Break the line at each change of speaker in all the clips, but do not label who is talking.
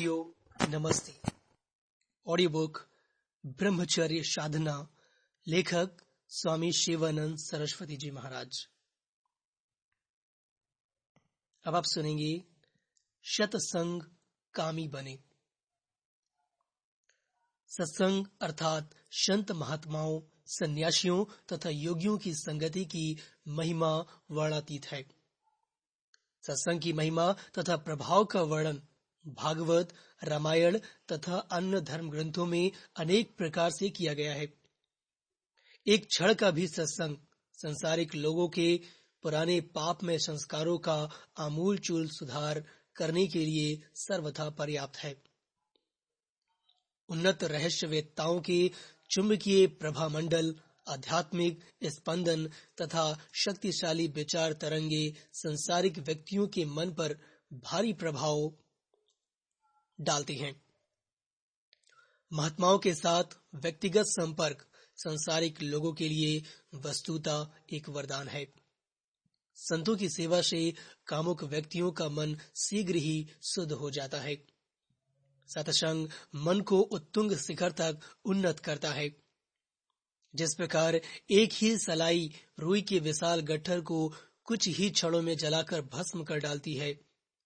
नमस्ते audio book ब्रह्मचर्य साधना लेखक स्वामी शिवानंद सरस्वती जी महाराज अब आप सुनेंगे शतसंग कामी बने सत्संग अर्थात संत महात्माओं, सन्यासियों तथा योगियों की संगति की महिमा वर्णातीत है। सत्संग की महिमा तथा प्रभाव का वर्णन भागवत, रामायण तथा अन्य धर्म ग्रंथों में अनेक प्रकार से किया गया है। एक क्षण का भी सत्संग, संसारिक लोगों के पुराने पाप में संस्कारों का आमूल चूल सुधार करने के लिए सर्वथा पर्याप्त है। उन्नत रहस्यवेत्ताओं के चुंबकीय प्रभा मंडल आध्यात्मिक स्पंदन तथा शक्तिशाली विचार तरंगे संसारिक व्यक्तियों के मन पर भारी प्रभाव डालते हैं। महात्माओं के साथ व्यक्तिगत संपर्क, संसारिक लोगों के लिए वस्तुता एक वरदान है। संतों की सेवा से कामुक व्यक्तियों का मन शीघ्र ही शुद्ध हो जाता है। सत्संग मन को उत्तुंग शिखर तक उन्नत करता है। जिस प्रकार एक ही सलाई रुई के विशाल गट्ठर को कुछ ही क्षणों में जलाकर भस्म कर डालती है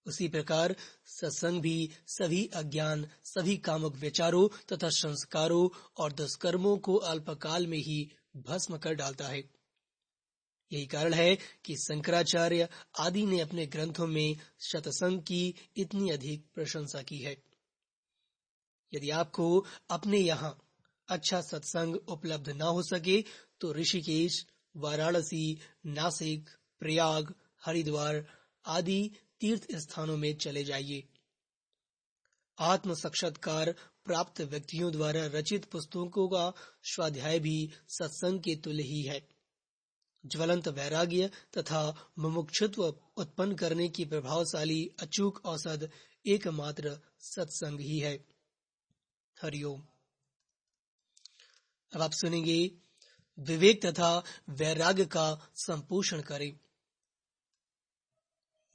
उसी प्रकार सत्संग भी सभी अज्ञान, सभी कामुक विचारों तथा संस्कारों और दुष्कर्मों को अल्पकाल में ही भस्म कर डालता है। यही कारण है कि शंकराचार्य आदि ने अपने ग्रंथों में सत्संग की इतनी अधिक प्रशंसा की है। यदि आपको अपने यहाँ अच्छा सत्संग उपलब्ध न हो सके तो ऋषिकेश, वाराणसी, नासिक, प्रयाग, हरिद्वार आदि तीर्थ स्थानों में चले जाइए। आत्म साक्षात्कार प्राप्त व्यक्तियों द्वारा रचित पुस्तकों का स्वाध्याय भी सत्संग के तुल्य ही है। ज्वलंत वैराग्य तथा मुमुक्षुत्व उत्पन्न करने की प्रभावशाली अचूक औसत एकमात्र सत्संग ही है। हरिओम। अब आप सुनेंगे विवेक तथा वैराग्य का संपोषण करें।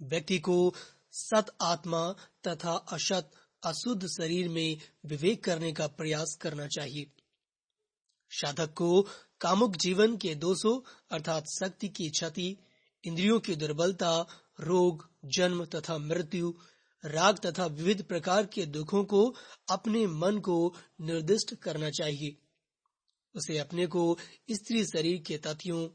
व्यक्ति को सत आत्मा तथा असत अशुद्ध शरीर में विवेक करने का प्रयास करना चाहिए। साधक को कामुक जीवन के दोषों अर्थात शक्ति की क्षति, इंद्रियों की दुर्बलता, रोग, जन्म तथा मृत्यु, राग तथा विविध प्रकार के दुखों को अपने मन को निर्दिष्ट करना चाहिए। उसे अपने को स्त्री शरीर के तथ्यों,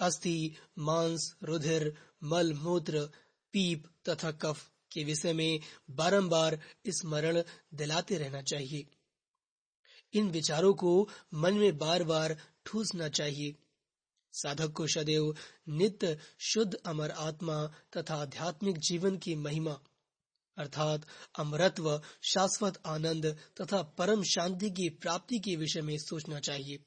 अस्थि, मांस, रुधिर, मल, मूत्र पीप तथा कफ के विषय में बारंबार स्मरण दिलाते रहना चाहिए। इन विचारों को मन में बार बार ठूसना चाहिए। साधक को सदैव नित्य शुद्ध अमर आत्मा तथा आध्यात्मिक जीवन की महिमा, अर्थात अमरत्व, शाश्वत आनंद तथा परम शांति की प्राप्ति के विषय में सोचना चाहिए।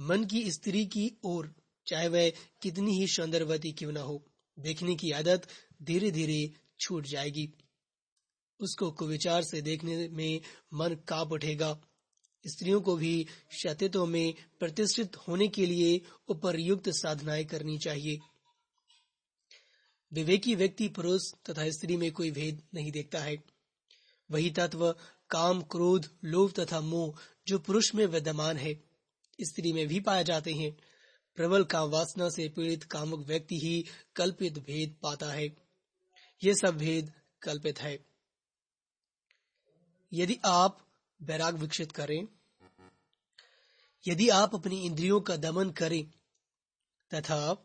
मन की स्त्री की ओर, चाहे वह कितनी ही सौंदर्यवती क्यों न हो। देखने की आदत धीरे धीरे छूट जाएगी। उसको कुविचार से देखने में मन काप उठेगा। स्त्रियों को भी क्षतित्व में प्रतिष्ठित होने के लिए उपरयुक्त साधनाएँ करनी चाहिए। विवेकी व्यक्ति पुरुष तथा स्त्री में कोई भेद नहीं देखता है। वही तत्व काम, क्रोध, लोभ तथा मोह जो पुरुष में विद्यमान है, स्त्री में भी पाए जाते हैं। प्रबल काम वासना से पीड़ित कामुक व्यक्ति ही कल्पित भेद पाता है। ये सब भेद कल्पित है। यदि आप बैराग विकसित करें, यदि आप अपनी इंद्रियों का दमन करें, तथा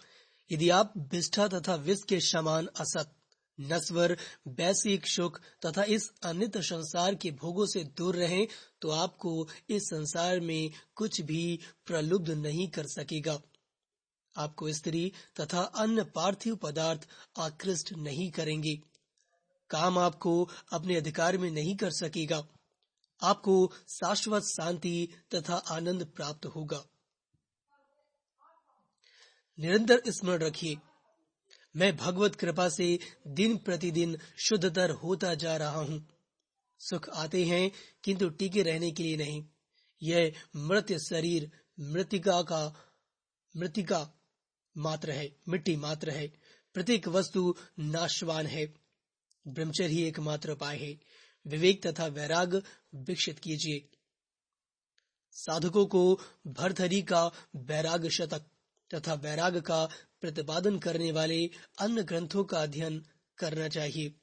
यदि आप विष्ठा तथा विष के समान असत नस्वर वैश्विक सुख तथा इस अनित संसार के भोगों से दूर रहें तो आपको इस संसार में कुछ भी प्रलुब्ध नहीं कर सकेगा। आपको स्त्री तथा अन्य पार्थिव पदार्थ आकृष्ट नहीं करेंगे। काम आपको अपने अधिकार में नहीं कर सकेगा। आपको शाश्वत शांति तथा आनंद प्राप्त होगा। निरंतर स्मरण रखिए, मैं भगवत कृपा से दिन प्रतिदिन शुद्धतर होता जा रहा हूँ। सुख आते हैं, किंतु टीके रहने के लिए नहीं। यह मृत शरीर, मृतिका का, मृतिका मात्र है, मिट्टी मात्र है, प्रत्येक वस्तु नाशवान है, ब्रह्मचर्य ही एकमात्र उपाय है। विवेक तथा वैराग विकसित कीजिए। साधकों को भरथरी का वैराग शतक तथा वैराग का प्रतिपादन करने वाले अन्य ग्रंथों का अध्ययन करना चाहिए।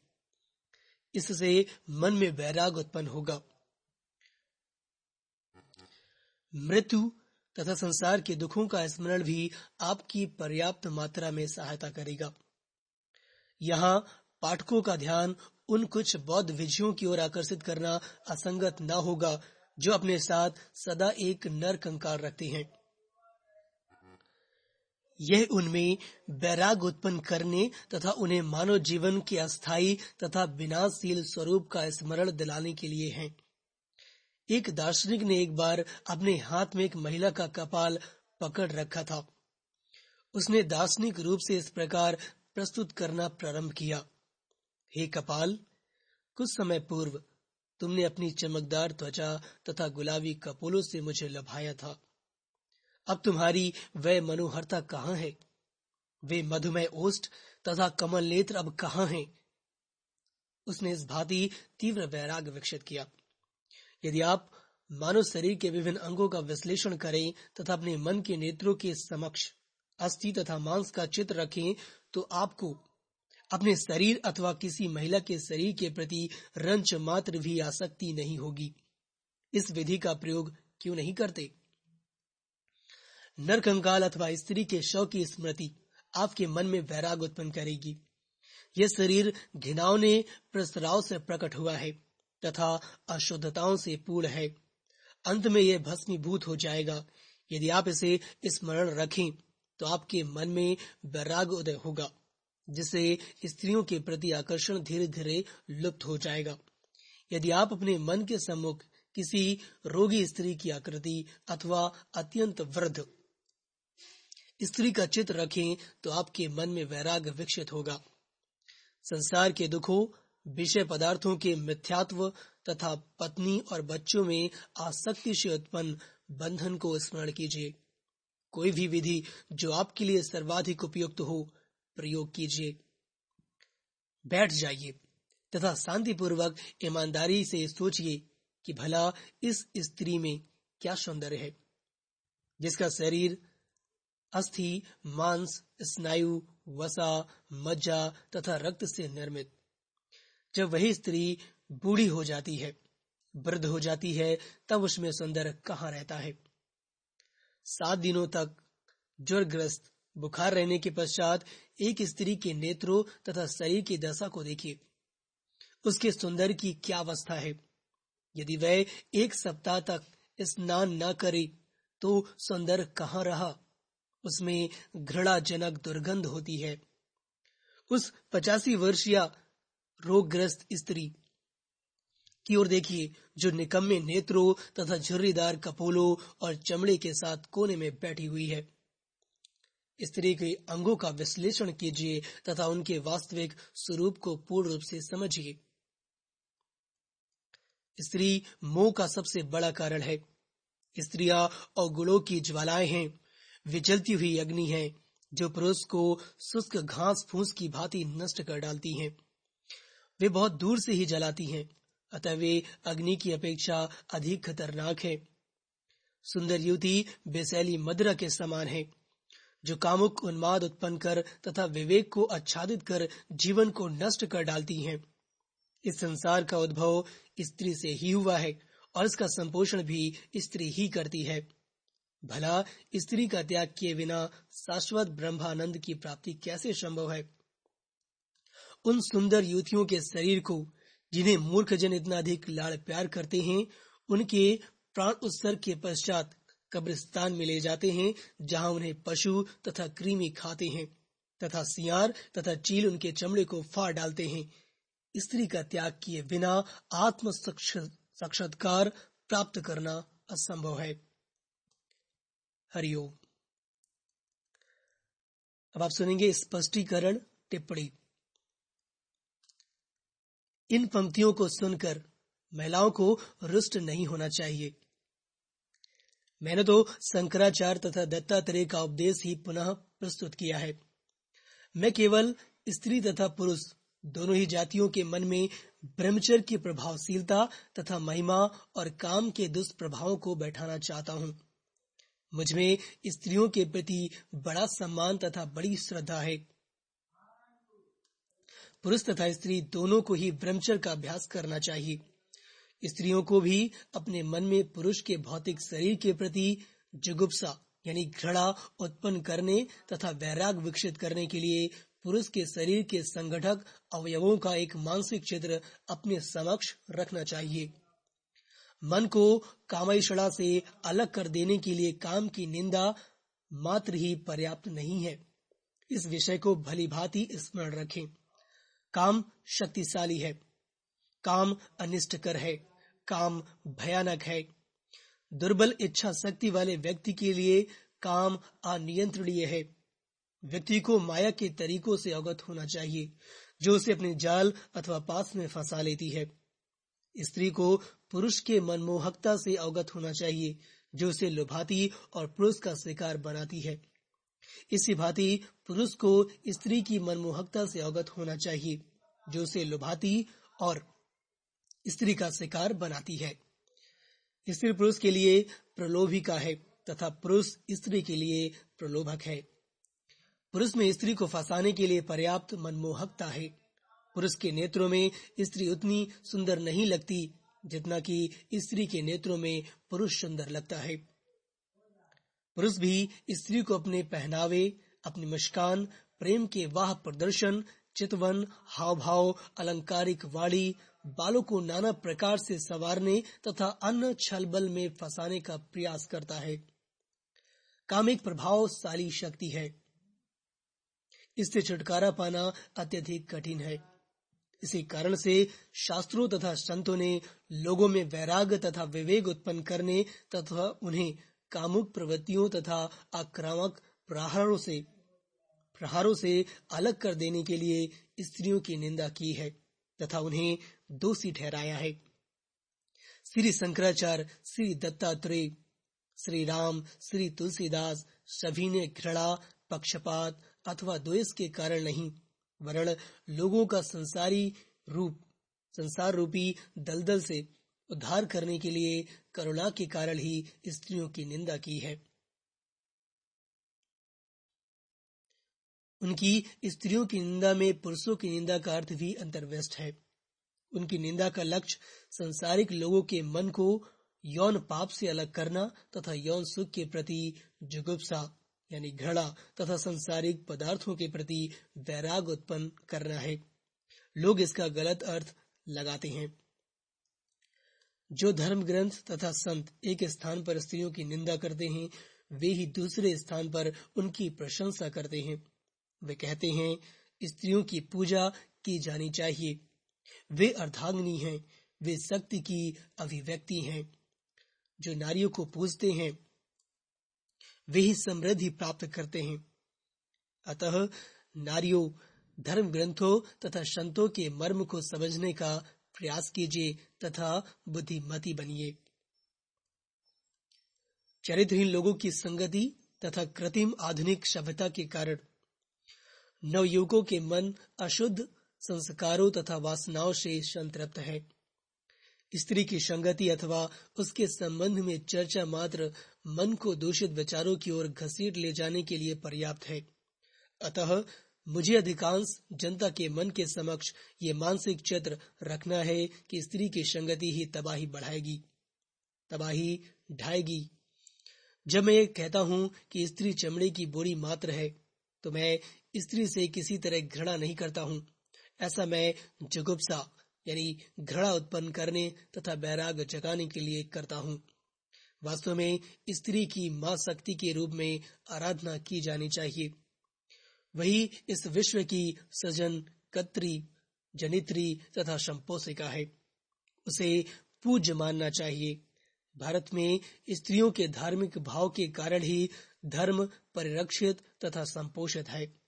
इससे मन में वैराग उत्पन्न होगा। मृत्यु तथा संसार के दुखों का स्मरण भी आपकी पर्याप्त मात्रा में सहायता करेगा। यहाँ पाठकों का ध्यान उन कुछ बौद्ध विजयों की ओर आकर्षित करना असंगत न होगा, जो अपने साथ सदा एक नर कंकार रखते हैं। यह उनमें बैराग उत्पन्न करने तथा उन्हें मानव जीवन के अस्थायी तथा विनाशील स्वरूप का स्मरण दिलाने के लिए है। एक दार्शनिक ने एक बार अपने हाथ में एक महिला का कपाल पकड़ रखा था। उसने दार्शनिक रूप से इस प्रकार प्रस्तुत करना प्रारंभ किया। हे कपाल, कुछ समय पूर्व तुमने अपनी चमकदार त्वचा तथा गुलाबी कपोलों से मुझे लभाया था। अब तुम्हारी वह मनोहरता कहाँ है? वे मधुमेह ओष्ट तथा कमल नेत्र अब कहाँ हैं? उसने इस भांति तीव्र वैराग विकसित किया। यदि आप मानव शरीर के विभिन्न अंगों का विश्लेषण करें तथा अपने मन के नेत्रों के समक्ष अस्थि तथा मांस का चित्र रखें तो आपको अपने शरीर अथवा किसी महिला के शरीर के प्रति रंच मात्र भी आसक्ति नहीं होगी। इस विधि का प्रयोग क्यों नहीं करते? नरकंकाल अथवा स्त्री के शव की स्मृति आपके मन में वैराग उत्पन्न करेगी। यह शरीर घिनावने प्रस्तराव से प्रकट हुआ है। तथा अशुद्धताओं से पूर्ण है। अंत में यह भस्मीभूत हो जाएगा। यदि आप इसे स्मरण रखें तो आपके मन में वैराग उदय होगा, जिससे स्त्रियों के प्रति आकर्षण धीरे धीरे लुप्त हो जाएगा। यदि आप अपने मन के सम्मुख किसी रोगी स्त्री की आकृति अथवा अत्यंत वृद्ध स्त्री का चित्र रखें तो आपके मन में वैराग विकसित होगा। संसार के दुखों विषय पदार्थों के मिथ्यात्व तथा पत्नी और बच्चों में आसक्ति से उत्पन्न बंधन को स्मरण कीजिए। कोई भी विधि जो आपके लिए सर्वाधिक उपयुक्त हो, प्रयोग कीजिए। बैठ जाइए तथा शांतिपूर्वक ईमानदारी से सोचिए कि भला इस स्त्री में क्या सौंदर्य है, जिसका शरीर अस्थि, मांस, स्नायु, वसा, मज्जा तथा रक्त से निर्मित। जब वही स्त्री बूढ़ी हो जाती है, वृद्ध हो जाती है, तब उसमें सौंदर्य कहाँ रहता है? सात दिनों तक ज्वरग्रस्त बुखार रहने के पश्चात एक स्त्री के नेत्रों तथा शरीर की दशा को देखिए। उसके सुंदर की क्या अवस्था है? यदि वह एक सप्ताह तक स्नान न करे तो सुंदर कहाँ रहा? उसमें घृणाजनक दुर्गंध होती है। उस पचासी वर्षीय रोगग्रस्त स्त्री। की ओर देखिए, जो निकम्मे नेत्रों तथा झुर्रीदार कपोलों और चमड़े के साथ कोने में बैठी हुई है। स्त्री के अंगों का विश्लेषण कीजिए तथा उनके वास्तविक स्वरूप को पूर्ण रूप से समझिए। स्त्री मोह का सबसे बड़ा कारण है। स्त्रियाँ और गुणों की ज्वालाएँ हैं। वे जलती हुई अग्नि है, जो पुरुष को शुष्क घास फूस की भांति नष्ट कर डालती हैं। वे बहुत दूर से ही जलाती हैं, अतः वे अग्नि की अपेक्षा अधिक खतरनाक है। सुंदर युवती बेसैली मदरा के समान है, जो कामुक उन्माद उत्पन्न कर तथा विवेक को आच्छादित कर जीवन को नष्ट कर डालती हैं। इस संसार का उद्भव स्त्री से ही हुआ है और इसका संपोषण भी स्त्री ही करती है। भला स्त्री का त्याग किए बिना शाश्वत ब्रह्मानंद की प्राप्ति कैसे संभव है? उन सुंदर युवतियों के शरीर को, जिन्हें मूर्ख जन इतना अधिक लाड़ प्यार करते हैं, उनके प्राण उत्सर्ग के पश्चात कब्रिस्तान में ले जाते हैं, जहाँ उन्हें पशु तथा कृमि खाते हैं, तथा सियार तथा चील उनके चमड़े को फाड़ डालते हैं। स्त्री का त्याग किए बिना आत्म साक्षात्कार प्राप्त करना असंभव है। हरिओम। अब आप सुनेंगे स्पष्टीकरण, टिप्पणी। इन पंक्तियों को सुनकर महिलाओं को रुष्ट नहीं होना चाहिए। मैंने तो शंकराचार्य तथा दत्तात्रेय का उपदेश ही पुनः प्रस्तुत किया है। मैं केवल स्त्री तथा पुरुष दोनों ही जातियों के मन में ब्रह्मचर्य की प्रभावशीलता तथा महिमा और काम के दुष्प्रभावों को बैठाना चाहता हूँ। मुझमें स्त्रियों के प्रति बड़ा सम्मान तथा बड़ी श्रद्धा है। पुरुष तथा स्त्री दोनों को ही ब्रह्मचर्य का अभ्यास करना चाहिए। स्त्रियों को भी अपने मन में पुरुष के भौतिक शरीर के प्रति जुगुप्सा, यानी घृणा उत्पन्न करने तथा वैराग विकसित करने के लिए पुरुष के शरीर के संगठक अवयवों का एक मानसिक चित्र अपने समक्ष रखना चाहिए। मन को कामयषणा से अलग कर देने के लिए काम की निंदा मात्र ही पर्याप्त नहीं है। इस विषय को भली भांति स्मरण रखें। काम शक्तिशाली है। काम अनिष्टकर है। काम भयानक है। दुर्बल इच्छा शक्ति वाले व्यक्ति के लिए काम अनियंत्रणीय है। व्यक्ति को माया के तरीकों से अवगत होना चाहिए, जो उसे अपने जाल अथवा पास में फंसा लेती है। स्त्री को पुरुष के मनमोहकता से अवगत होना चाहिए, जो उसे लुभाती और पुरुष का शिकार बनाती है। इसी भांति पुरुष को स्त्री की मनमोहकता से अवगत होना चाहिए, जो उसे लुभाती और स्त्री का शिकार बनाती है। स्त्री पुरुष के लिए प्रलोभिका है तथा पुरुष स्त्री के लिए प्रलोभक है। पुरुष में स्त्री को फंसाने के लिए पर्याप्त मनमोहकता है। पुरुष के नेत्रों में स्त्री उतनी सुंदर नहीं लगती, जितना कि स्त्री के नेत्रों में पुरुष सुंदर लगता है। पुरुष भी स्त्री को अपने पहनावे, अपनी मुस्कान, प्रेम के वाह प्रदर्शन, चितवन हाव भाव अलंकारिक वाणी, बालों को नाना प्रकार से सवारने तथा अन्य छलबल में फंसाने का प्रयास करता है। काम एक प्रभावशाली शक्ति है। इससे छुटकारा पाना अत्यधिक कठिन है। इसी कारण से शास्त्रों तथा संतों ने लोगों में वैराग्य तथा विवेक उत्पन्न करने तथा उन्हें कामुक प्रवृत्तियों तथा आक्रामक प्रहारों से प्रहारों से अलग कर देने के लिए स्त्रियों की निंदा की है तथा उन्हें दोषी ठहराया है। श्री शंकराचार्य, श्री दत्तात्रेय, श्री राम, श्री तुलसीदास सभी ने घृणा, पक्षपात अथवा द्वेष के कारण नहीं, वरण लोगों का संसारी रूप, संसार रूपी दलदल से उद्धार करने के लिए करुणा के कारण ही स्त्रियों की निंदा की है। उनकी स्त्रियों की निंदा में पुरुषों की निंदा का अर्थ भी अंतर्व्यस्त है। उनकी निंदा का लक्ष्य संसारिक लोगों के मन को यौन पाप से अलग करना तथा यौन सुख के प्रति जुगुप्सा, यानी घृणा, तथा संसारिक पदार्थों के प्रति वैराग उत्पन्न करना है। लोग इसका गलत अर्थ लगाते हैं। जो धर्म ग्रंथ तथा संत एक स्थान पर स्त्रियों की निंदा करते हैं, वे ही दूसरे स्थान पर उनकी प्रशंसा करते हैं। वे कहते हैं, स्त्रियों की पूजा की जानी चाहिए। वे अर्धांगनी हैं, वे शक्ति की अभिव्यक्ति हैं। जो नारियों को पूजते हैं, वे ही समृद्धि प्राप्त करते हैं। अतः नारियों धर्म ग्रंथों तथा संतों के मर्म को समझने का प्रयास कीजिए तथा बुद्धिमती बनिए। चरित्रहीन लोगों की संगति तथा कृत्रिम आधुनिक सभ्यता के कारण नवयुवकों के मन अशुद्ध संस्कारों तथा वासनाओं से संतृप्त है। स्त्री की संगति अथवा उसके संबंध में चर्चा मात्र मन को दूषित विचारों की ओर घसीट ले जाने के लिए पर्याप्त है। अतः मुझे अधिकांश जनता के मन के समक्ष ये मानसिक चित्र रखना है कि स्त्री की संगति ही तबाही बढ़ाएगी, तबाही ढाएगी। जब मैं कहता हूँ कि स्त्री चमड़े की बोरी मात्र है तो मैं स्त्री से किसी तरह घृणा नहीं करता हूँ। ऐसा मैं जुगुप्सा, यानी घृणा उत्पन्न करने तथा बैराग जगाने के लिए करता हूँ। वास्तव में स्त्री की माँ शक्ति के रूप में आराधना की जानी चाहिए। वही इस विश्व की सजन, कत्री, जनित्री तथा संपोषिका है। उसे पूज्य मानना चाहिए। भारत में स्त्रियों के धार्मिक भाव के कारण ही धर्म परिरक्षित तथा संपोषित है।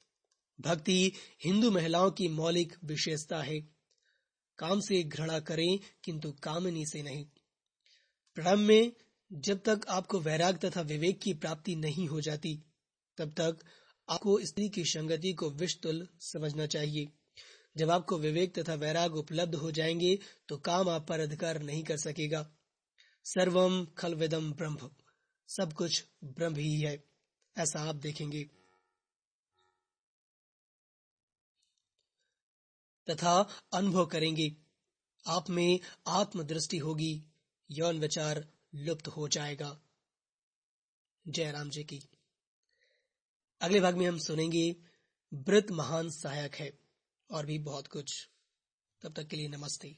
भक्ति हिंदू महिलाओं की मौलिक विशेषता है। काम से घृणा करें, किंतु कामनी से नहीं। प्रणम में जब तक आपको वैराग तथा विवेक की प्राप्ति नहीं हो जाती, तब तक आपको स्त्री की संगति को विषतुल समझना चाहिए। जब आपको विवेक तथा वैराग उपलब्ध हो जाएँगे तो काम आप पर अधिकार नहीं कर सकेगा। सर्वम खलविदम ब्रह्म। सब कुछ ब्रह्म ही है। ऐसा आप देखेंगे। तथा अनुभव करेंगे। आप में आत्मदृष्टि होगी। यौन विचार लुप्त हो जाएगा। जय राम जी की। अगले भाग में हम सुनेंगे व्रत महान सहायक है और भी बहुत कुछ। तब तक के लिए नमस्ते।